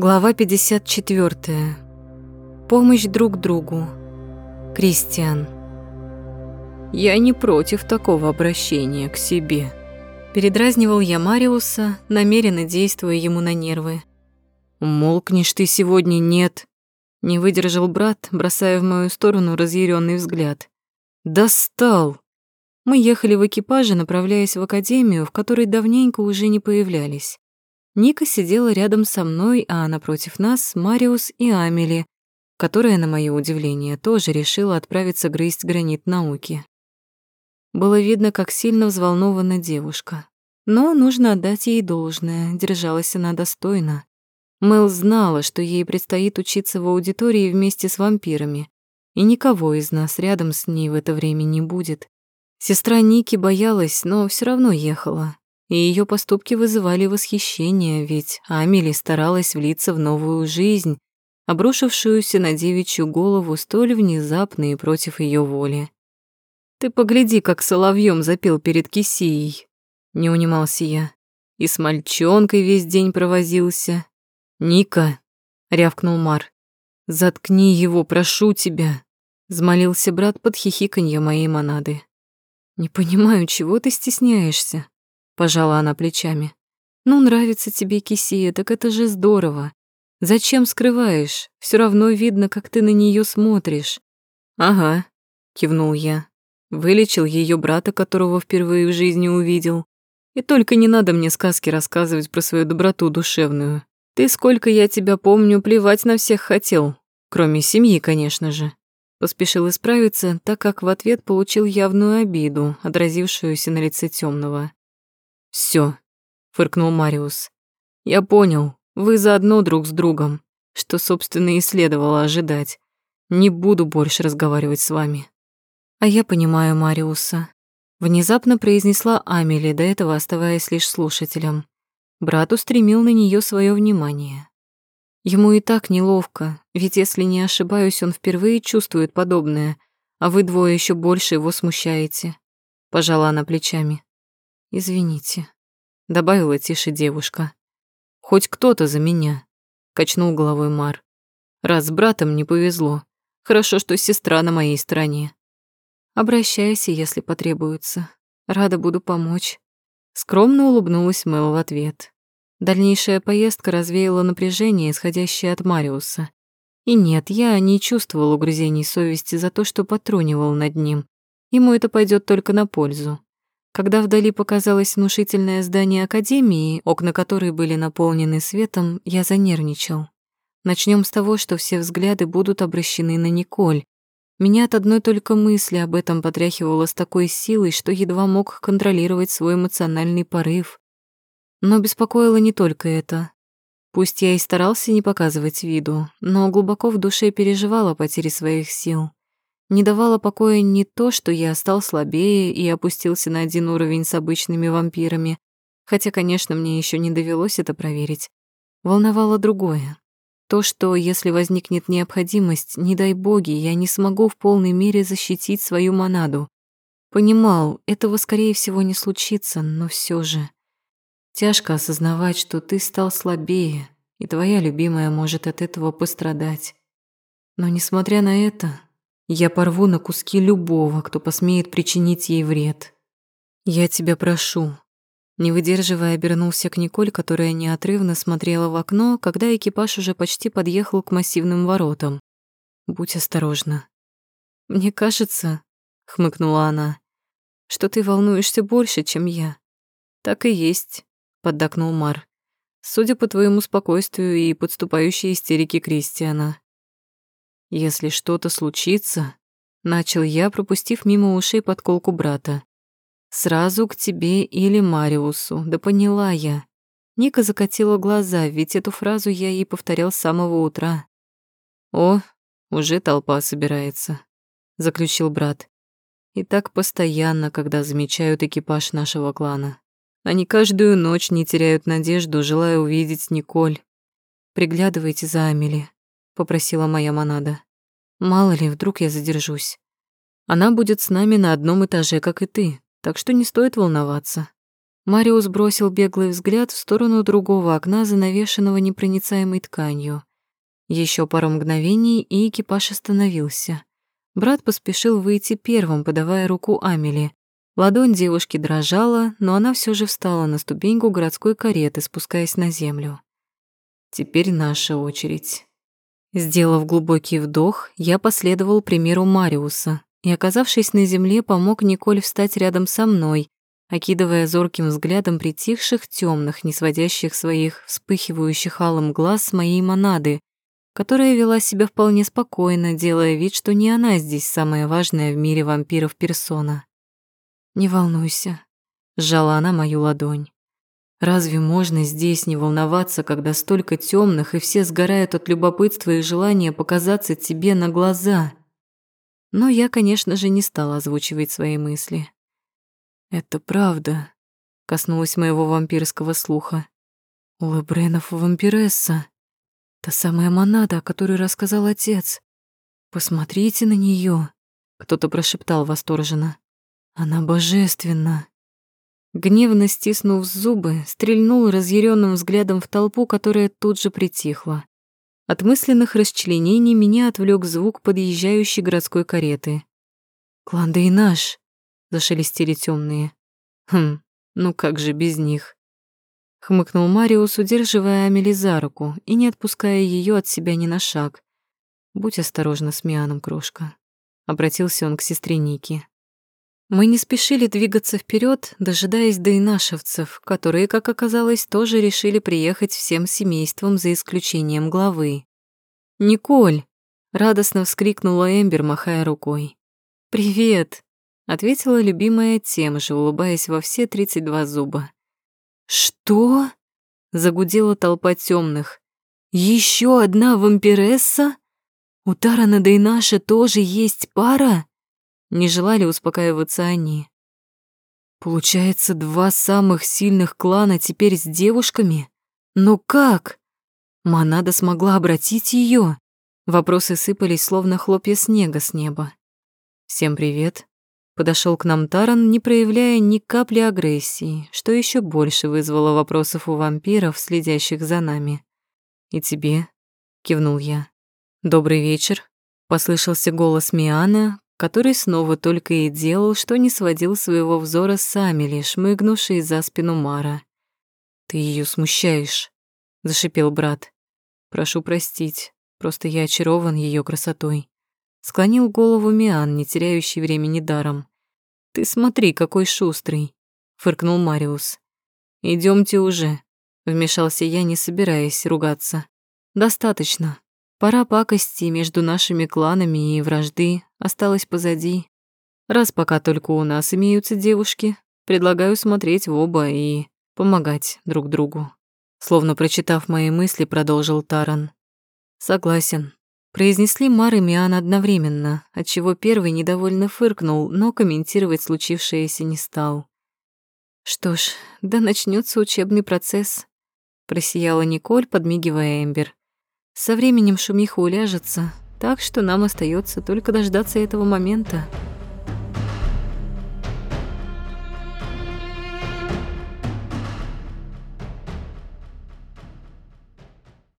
Глава 54. Помощь друг другу. Кристиан. «Я не против такого обращения к себе», — передразнивал я Мариуса, намеренно действуя ему на нервы. «Молкнешь ты сегодня, нет», — не выдержал брат, бросая в мою сторону разъяренный взгляд. «Достал!» Мы ехали в экипаже, направляясь в академию, в которой давненько уже не появлялись. Ника сидела рядом со мной, а напротив нас Мариус и Амели, которая, на моё удивление, тоже решила отправиться грызть гранит науки. Было видно, как сильно взволнована девушка. Но нужно отдать ей должное, держалась она достойно. Мэл знала, что ей предстоит учиться в аудитории вместе с вампирами, и никого из нас рядом с ней в это время не будет. Сестра Ники боялась, но все равно ехала, и ее поступки вызывали восхищение, ведь Амели старалась влиться в новую жизнь, обрушившуюся на девичью голову столь внезапно и против ее воли. «Ты погляди, как соловьем запел перед Кисией», — не унимался я. «И с мальчонкой весь день провозился». «Ника», — рявкнул Мар, — «заткни его, прошу тебя», — взмолился брат под хихиканье моей монады. «Не понимаю, чего ты стесняешься?» Пожала она плечами. Ну, нравится тебе Кисия, так это же здорово. Зачем скрываешь? Все равно видно, как ты на нее смотришь. Ага, кивнул я. Вылечил ее брата, которого впервые в жизни увидел. И только не надо мне сказки рассказывать про свою доброту душевную. Ты, сколько я тебя помню, плевать на всех хотел. Кроме семьи, конечно же. Поспешил исправиться, так как в ответ получил явную обиду, отразившуюся на лице темного. Все, фыркнул Мариус. Я понял, вы заодно друг с другом, что, собственно, и следовало ожидать. Не буду больше разговаривать с вами. А я понимаю Мариуса. Внезапно произнесла Амели, до этого оставаясь лишь слушателем. Брат устремил на нее свое внимание. Ему и так неловко, ведь если не ошибаюсь, он впервые чувствует подобное, а вы двое еще больше его смущаете. Пожала она плечами. «Извините», — добавила тише девушка. «Хоть кто-то за меня», — качнул головой Мар. «Раз с братом не повезло. Хорошо, что сестра на моей стороне». «Обращайся, если потребуется. Рада буду помочь». Скромно улыбнулась Мэл в ответ. Дальнейшая поездка развеяла напряжение, исходящее от Мариуса. И нет, я не чувствовал угрызений совести за то, что потрунивал над ним. Ему это пойдет только на пользу. Когда вдали показалось внушительное здание академии, окна которой были наполнены светом, я занервничал. Начнем с того, что все взгляды будут обращены на Николь. Меня от одной только мысли об этом потряхивало с такой силой, что едва мог контролировать свой эмоциональный порыв. Но беспокоило не только это. Пусть я и старался не показывать виду, но глубоко в душе переживал о потере своих сил. Не давало покоя не то, что я стал слабее и опустился на один уровень с обычными вампирами, хотя, конечно, мне еще не довелось это проверить. Волновало другое. То, что если возникнет необходимость, не дай боги, я не смогу в полной мере защитить свою монаду. Понимал, этого, скорее всего, не случится, но все же. Тяжко осознавать, что ты стал слабее, и твоя любимая может от этого пострадать. Но, несмотря на это, я порву на куски любого, кто посмеет причинить ей вред. Я тебя прошу. Не выдерживая, обернулся к Николь, которая неотрывно смотрела в окно, когда экипаж уже почти подъехал к массивным воротам. Будь осторожна. Мне кажется, хмыкнула она, что ты волнуешься больше, чем я. Так и есть, поддакнул Мар. Судя по твоему спокойствию и подступающей истерике Кристиана. Если что-то случится, начал я, пропустив мимо ушей подколку брата. Сразу к тебе или Мариусу, да поняла я. Ника закатила глаза, ведь эту фразу я ей повторял с самого утра. О, уже толпа собирается, заключил брат. И так постоянно, когда замечают экипаж нашего клана. Они каждую ночь не теряют надежду, желая увидеть Николь. Приглядывайте за Амели попросила моя монада. Мало ли, вдруг я задержусь. Она будет с нами на одном этаже, как и ты, так что не стоит волноваться. Мариус бросил беглый взгляд в сторону другого окна, занавешенного непроницаемой тканью. Еще пару мгновений, и экипаж остановился. Брат поспешил выйти первым, подавая руку Амели. Ладонь девушки дрожала, но она все же встала на ступеньку городской кареты, спускаясь на землю. «Теперь наша очередь». Сделав глубокий вдох, я последовал примеру Мариуса и, оказавшись на земле, помог Николь встать рядом со мной, окидывая зорким взглядом притихших темных, не сводящих своих вспыхивающих алым глаз с моей монады, которая вела себя вполне спокойно, делая вид, что не она здесь самая важная в мире вампиров персона. «Не волнуйся», — сжала она мою ладонь. «Разве можно здесь не волноваться, когда столько темных и все сгорают от любопытства и желания показаться тебе на глаза?» Но я, конечно же, не стала озвучивать свои мысли. «Это правда», — коснулась моего вампирского слуха. «У Лебренов вампиресса. Та самая монада, о которой рассказал отец. Посмотрите на нее, кто-то прошептал восторженно. «Она божественна». Гневно стиснув зубы, стрельнул разъяренным взглядом в толпу, которая тут же притихла. От мысленных расчленений меня отвлек звук подъезжающей городской кареты. «Кланда и наш!» зашелестели темные. Хм, ну как же без них? Хмыкнул Мариус, удерживая Амели за руку и не отпуская ее от себя ни на шаг. Будь осторожна с Мианом, крошка. Обратился он к сестре Ники. Мы не спешили двигаться вперед, дожидаясь дейнашевцев, которые, как оказалось, тоже решили приехать всем семейством за исключением главы. «Николь!» — радостно вскрикнула Эмбер, махая рукой. «Привет!» ответила любимая тем же, улыбаясь во все тридцать два зуба. «Что?» — загудела толпа темных. Еще одна вампиресса? У Тарана Дейнаша тоже есть пара?» Не желали успокаиваться они. «Получается, два самых сильных клана теперь с девушками? Но как? Монада смогла обратить ее? Вопросы сыпались, словно хлопья снега с неба. «Всем привет. Подошел к нам Таран, не проявляя ни капли агрессии, что еще больше вызвало вопросов у вампиров, следящих за нами. «И тебе?» — кивнул я. «Добрый вечер», — послышался голос Миана, который снова только и делал, что не сводил своего взора с Амели, шмыгнувшей за спину Мара. «Ты ее смущаешь», — зашипел брат. «Прошу простить, просто я очарован ее красотой». Склонил голову Миан, не теряющий времени даром. «Ты смотри, какой шустрый!» — фыркнул Мариус. Идемте уже», — вмешался я, не собираясь ругаться. «Достаточно. Пора пакости между нашими кланами и вражды осталось позади. Раз пока только у нас имеются девушки, предлагаю смотреть в оба и помогать друг другу». Словно прочитав мои мысли, продолжил Таран. «Согласен. Произнесли Мар и Миан одновременно, отчего первый недовольно фыркнул, но комментировать случившееся не стал. «Что ж, да начнется учебный процесс», — просияла Николь, подмигивая Эмбер. «Со временем шумиха уляжется, так что нам остается только дождаться этого момента».